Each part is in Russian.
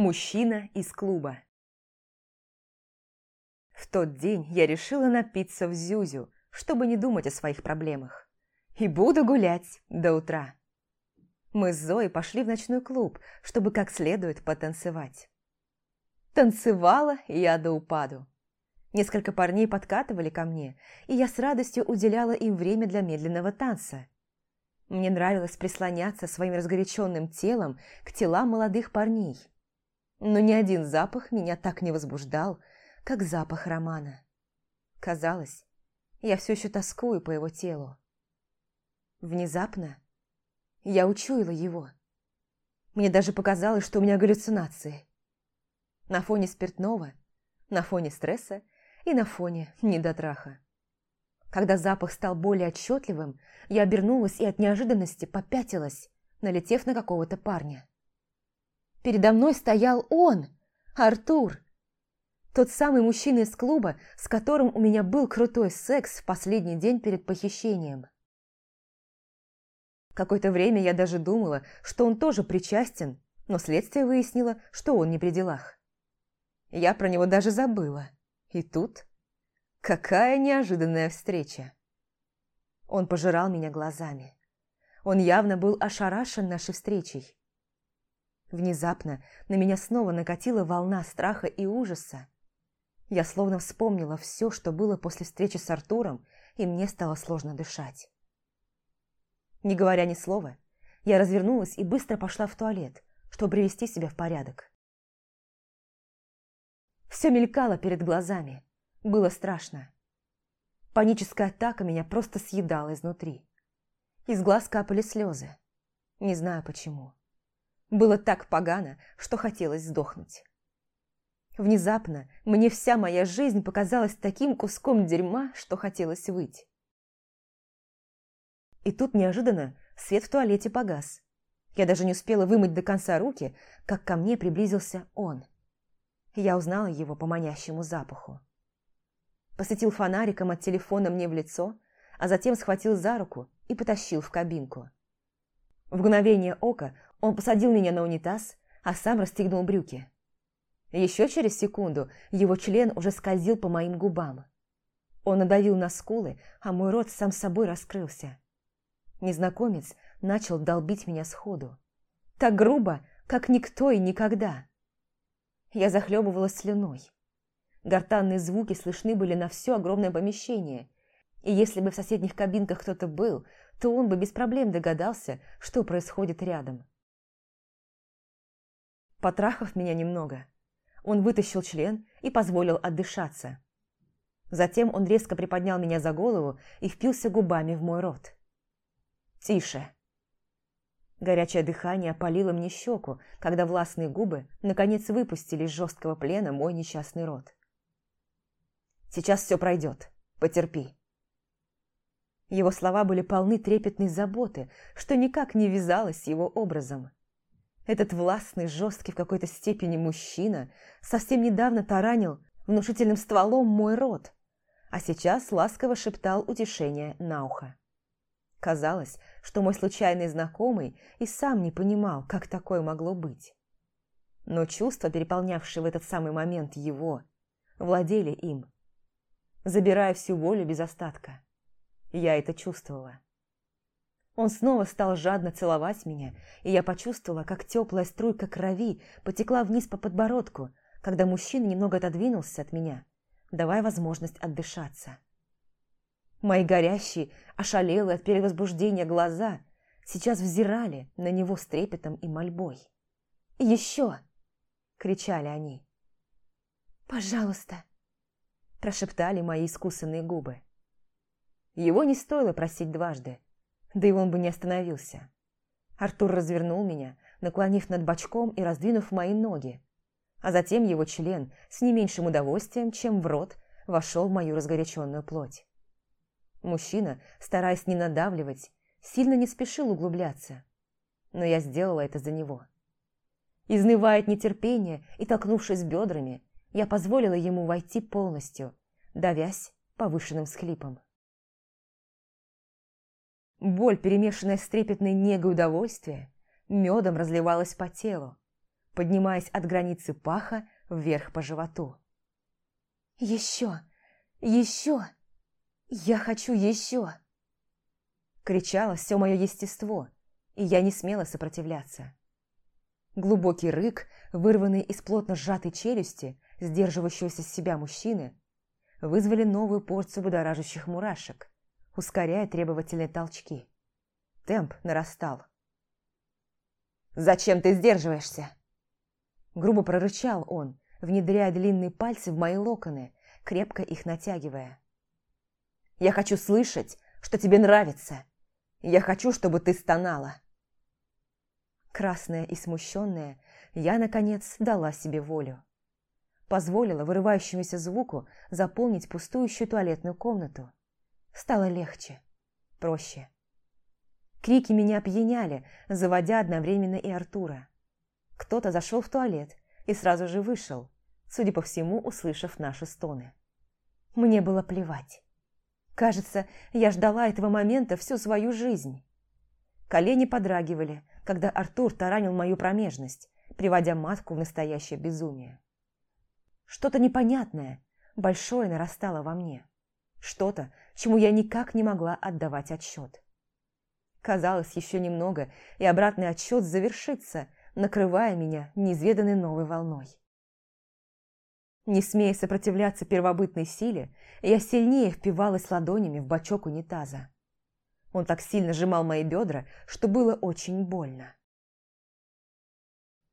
Мужчина из клуба. В тот день я решила напиться в Зюзю, чтобы не думать о своих проблемах. И буду гулять до утра. Мы с Зоей пошли в ночной клуб, чтобы как следует потанцевать. Танцевала я до упаду. Несколько парней подкатывали ко мне, и я с радостью уделяла им время для медленного танца. Мне нравилось прислоняться своим разгоряченным телом к телам молодых парней. Но ни один запах меня так не возбуждал, как запах Романа. Казалось, я все еще тоскую по его телу. Внезапно я учуяла его. Мне даже показалось, что у меня галлюцинации. На фоне спиртного, на фоне стресса и на фоне недотраха. Когда запах стал более отчетливым, я обернулась и от неожиданности попятилась, налетев на какого-то парня. Передо мной стоял он, Артур. Тот самый мужчина из клуба, с которым у меня был крутой секс в последний день перед похищением. Какое-то время я даже думала, что он тоже причастен, но следствие выяснило, что он не при делах. Я про него даже забыла. И тут... Какая неожиданная встреча! Он пожирал меня глазами. Он явно был ошарашен нашей встречей. Внезапно на меня снова накатила волна страха и ужаса. Я словно вспомнила все, что было после встречи с Артуром, и мне стало сложно дышать. Не говоря ни слова, я развернулась и быстро пошла в туалет, чтобы привести себя в порядок. Все мелькало перед глазами. Было страшно. Паническая атака меня просто съедала изнутри. Из глаз капали слезы. Не знаю почему. Было так погано, что хотелось сдохнуть. Внезапно мне вся моя жизнь показалась таким куском дерьма, что хотелось выйти. И тут неожиданно свет в туалете погас. Я даже не успела вымыть до конца руки, как ко мне приблизился он. Я узнала его по манящему запаху. Посветил фонариком от телефона мне в лицо, а затем схватил за руку и потащил в кабинку. В мгновение ока он посадил меня на унитаз, а сам расстегнул брюки. Еще через секунду его член уже скользил по моим губам. Он надавил на скулы, а мой рот сам собой раскрылся. Незнакомец начал долбить меня сходу. Так грубо, как никто и никогда. Я захлебывалась слюной. Гортанные звуки слышны были на все огромное помещение, и если бы в соседних кабинках кто-то был, то он бы без проблем догадался, что происходит рядом. Потрахав меня немного, он вытащил член и позволил отдышаться. Затем он резко приподнял меня за голову и впился губами в мой рот. «Тише!» Горячее дыхание опалило мне щеку, когда властные губы наконец выпустили из жесткого плена мой несчастный рот. Сейчас все пройдет. Потерпи». Его слова были полны трепетной заботы, что никак не вязалось с его образом. Этот властный, жесткий в какой-то степени мужчина совсем недавно таранил внушительным стволом мой рот, а сейчас ласково шептал утешение на ухо. Казалось, что мой случайный знакомый и сам не понимал, как такое могло быть. Но чувства, переполнявшие в этот самый момент его, владели им забирая всю волю без остатка. Я это чувствовала. Он снова стал жадно целовать меня, и я почувствовала, как теплая струйка крови потекла вниз по подбородку, когда мужчина немного отодвинулся от меня, давая возможность отдышаться. Мои горящие, ошалелые от перевозбуждения глаза сейчас взирали на него с трепетом и мольбой. «Еще!» — кричали они. «Пожалуйста, прошептали мои искусанные губы. Его не стоило просить дважды, да и он бы не остановился. Артур развернул меня, наклонив над бочком и раздвинув мои ноги, а затем его член с не меньшим удовольствием, чем в рот, вошел в мою разгоряченную плоть. Мужчина, стараясь не надавливать, сильно не спешил углубляться, но я сделала это за него. Изнывая от нетерпения и толкнувшись бедрами, я позволила ему войти полностью, давясь повышенным схлипом. Боль, перемешанная с трепетной негой удовольствия, медом разливалась по телу. поднимаясь от границы паха вверх по животу. «Еще! Еще! Я хочу еще!» Кричало все мое естество, и я не смела сопротивляться. Глубокий рык, вырванный из плотно сжатой челюсти, сдерживающегося себя мужчины, вызвали новую порцию будоражащих мурашек, ускоряя требовательные толчки. Темп нарастал. «Зачем ты сдерживаешься?» Грубо прорычал он, внедряя длинные пальцы в мои локоны, крепко их натягивая. «Я хочу слышать, что тебе нравится. Я хочу, чтобы ты стонала». Красная и смущенная, я, наконец, дала себе волю. Позволила вырывающемуся звуку заполнить пустующую туалетную комнату. Стало легче, проще. Крики меня опьяняли, заводя одновременно и Артура. Кто-то зашел в туалет и сразу же вышел, судя по всему, услышав наши стоны. Мне было плевать. Кажется, я ждала этого момента всю свою жизнь. Колени подрагивали, когда Артур таранил мою промежность, приводя матку в настоящее безумие. Что-то непонятное, большое нарастало во мне. Что-то, чему я никак не могла отдавать отчет. Казалось, еще немного, и обратный отсчет завершится, накрывая меня неизведанной новой волной. Не смея сопротивляться первобытной силе, я сильнее впивалась ладонями в бачок унитаза. Он так сильно сжимал мои бедра, что было очень больно.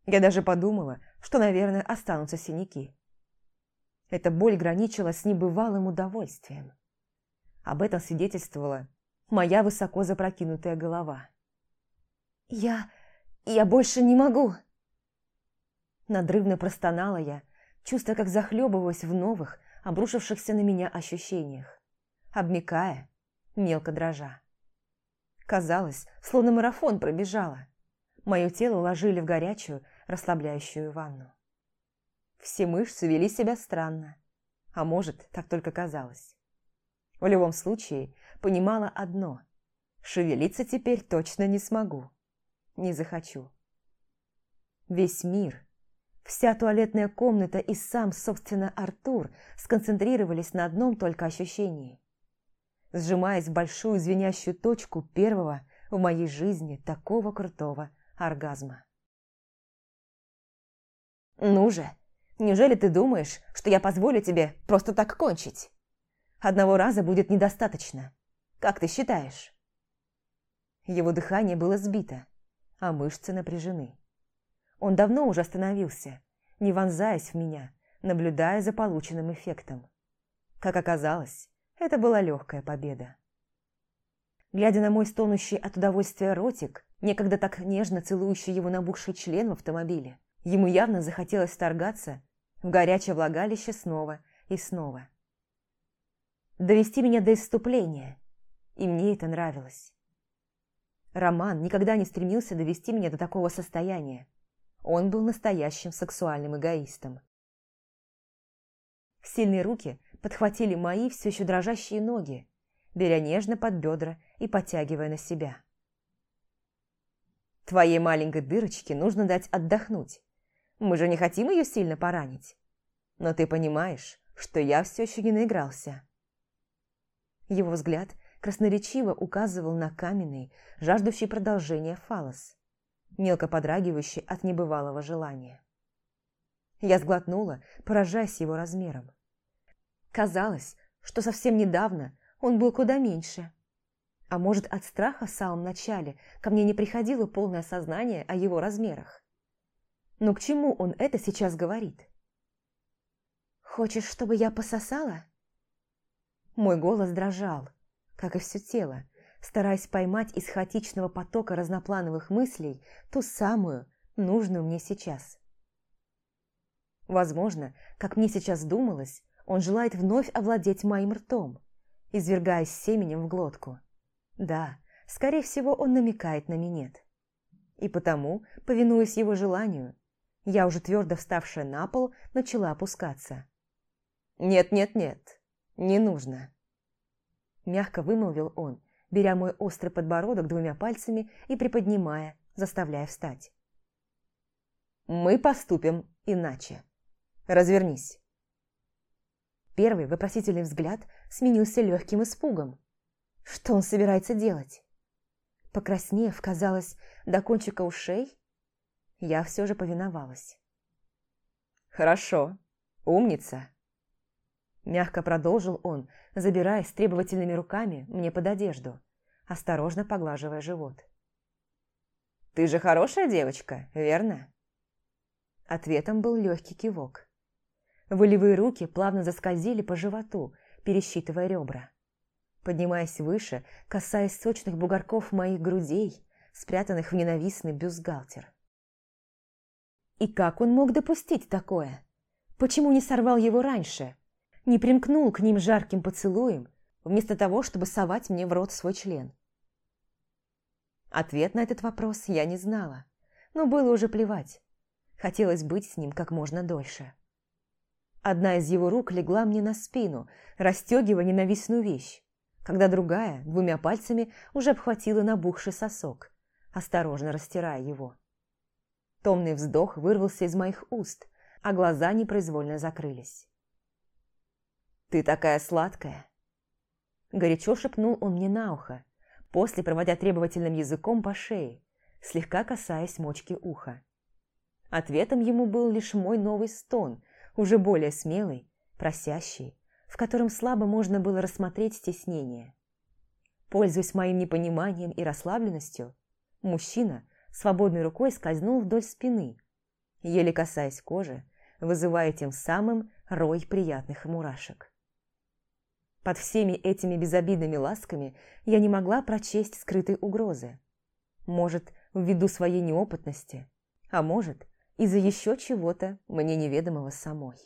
Я даже подумала, что, наверное, останутся синяки. Эта боль граничила с небывалым удовольствием. Об этом свидетельствовала моя высоко запрокинутая голова. «Я... я больше не могу!» Надрывно простонала я, чувствуя, как захлебываюсь в новых, обрушившихся на меня ощущениях, обмикая, мелко дрожа. Казалось, словно марафон пробежала. Мое тело ложили в горячую, расслабляющую ванну. Все мышцы вели себя странно, а может, так только казалось. В любом случае, понимала одно – шевелиться теперь точно не смогу, не захочу. Весь мир, вся туалетная комната и сам, собственно, Артур сконцентрировались на одном только ощущении – сжимаясь в большую звенящую точку первого в моей жизни такого крутого оргазма. «Ну же, неужели ты думаешь, что я позволю тебе просто так кончить? Одного раза будет недостаточно. Как ты считаешь?» Его дыхание было сбито, а мышцы напряжены. Он давно уже остановился, не вонзаясь в меня, наблюдая за полученным эффектом. Как оказалось, это была легкая победа. Глядя на мой стонущий от удовольствия ротик, некогда так нежно целующий его набухший член в автомобиле, ему явно захотелось вторгаться в горячее влагалище снова и снова. Довести меня до исступления, и мне это нравилось. Роман никогда не стремился довести меня до такого состояния. Он был настоящим сексуальным эгоистом. Сильные руки подхватили мои все еще дрожащие ноги, беря нежно под бедра и подтягивая на себя. «Твоей маленькой дырочке нужно дать отдохнуть. Мы же не хотим ее сильно поранить. Но ты понимаешь, что я все еще не наигрался». Его взгляд красноречиво указывал на каменный, жаждущий продолжения фалос, мелко подрагивающий от небывалого желания. Я сглотнула, поражаясь его размером. Казалось, что совсем недавно он был куда меньше. А может, от страха в самом начале ко мне не приходило полное сознание о его размерах. Но к чему он это сейчас говорит? «Хочешь, чтобы я пососала?» Мой голос дрожал, как и все тело, стараясь поймать из хаотичного потока разноплановых мыслей ту самую, нужную мне сейчас. Возможно, как мне сейчас думалось, он желает вновь овладеть моим ртом, извергаясь семенем в глотку. Да, скорее всего, он намекает на минет. И потому, повинуясь его желанию, я, уже твердо вставшая на пол, начала опускаться. «Нет-нет-нет, не нужно», – мягко вымолвил он, беря мой острый подбородок двумя пальцами и приподнимая, заставляя встать. Мы поступим иначе. Развернись. Первый вопросительный взгляд сменился легким испугом. Что он собирается делать? Покраснев, казалось, до кончика ушей, я все же повиновалась. «Хорошо, умница!» Мягко продолжил он, забираясь требовательными руками мне под одежду, осторожно поглаживая живот. «Ты же хорошая девочка, верно?» Ответом был легкий кивок. Волевые руки плавно заскользили по животу, пересчитывая ребра. Поднимаясь выше, касаясь сочных бугорков моих грудей, спрятанных в ненавистный бюстгальтер. И как он мог допустить такое? Почему не сорвал его раньше? Не примкнул к ним жарким поцелуем, вместо того, чтобы совать мне в рот свой член? Ответ на этот вопрос я не знала, но было уже плевать. Хотелось быть с ним как можно дольше. Одна из его рук легла мне на спину, расстегивая ненавистную вещь, когда другая двумя пальцами уже обхватила набухший сосок, осторожно растирая его. Томный вздох вырвался из моих уст, а глаза непроизвольно закрылись. «Ты такая сладкая!» Горячо шепнул он мне на ухо, после проводя требовательным языком по шее, слегка касаясь мочки уха. Ответом ему был лишь мой новый стон – уже более смелый, просящий, в котором слабо можно было рассмотреть стеснение. Пользуясь моим непониманием и расслабленностью, мужчина свободной рукой скользнул вдоль спины, еле касаясь кожи, вызывая тем самым рой приятных мурашек. Под всеми этими безобидными ласками я не могла прочесть скрытой угрозы. Может, ввиду своей неопытности, а может, из-за еще чего-то мне неведомого самой.